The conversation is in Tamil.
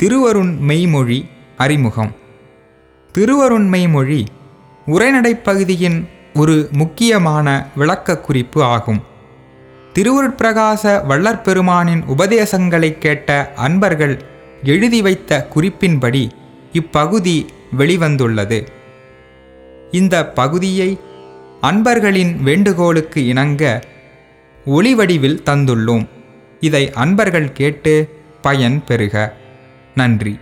திருவருண் மெய்மொழி அறிமுகம். திருவருண் மெய்மொழி உரைநடைப் பகுதியின் ஒரு முக்கியமான விளக்க குறிப்பு ஆகும். திருவருட்பிரகாச வள்ளற்பெருமானின் உபதேசங்களைக் கேட்ட அன்பர்கள் எழுதி வைத்த குறிப்பின்படி இப்பகுதி வெளிவந்துள்ளது. இந்த பகுதியை அன்பர்களின் வேண்டுகோளுக்கு இணங்க ஒளிவடிவில் தந்துள்ளோம். இதை அன்பர்கள் கேட்டு பயன் பெறுக. நன்றி.